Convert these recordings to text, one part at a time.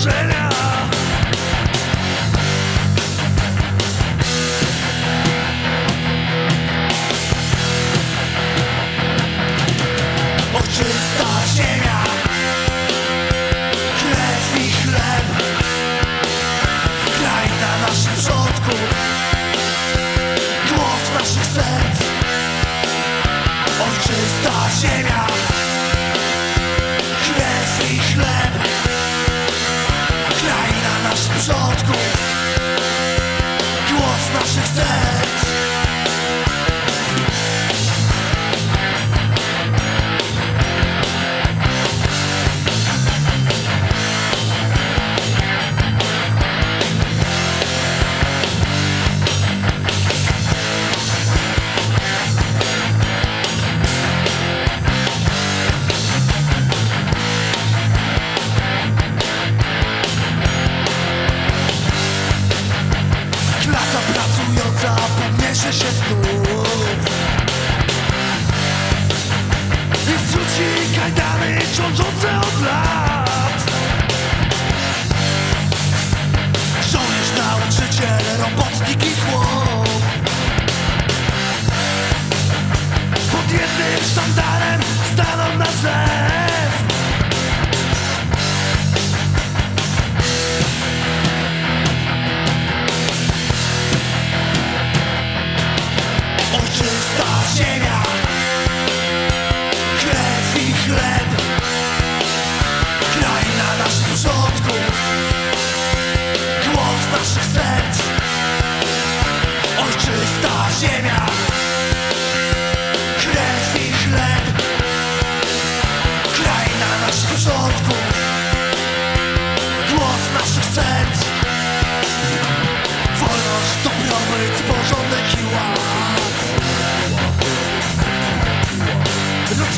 Ojczysta ziemia Krew i chleb. Kraina naszych przodków Głos naszych serc. Ojczysta ziemia podniesie się znów. I zrzuci kajdany ciążące od lat. Żołnierz, nauczyciel, robotnik i chłop. Pod jednym sztandarem staną na zew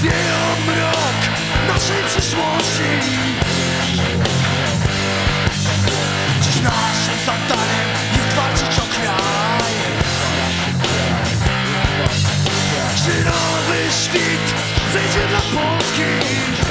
istnieje mrok naszej przyszłości. Dziś naszym zadaniem jest walczyć o kraj. Czy nowy świt zejdzie dla Polski.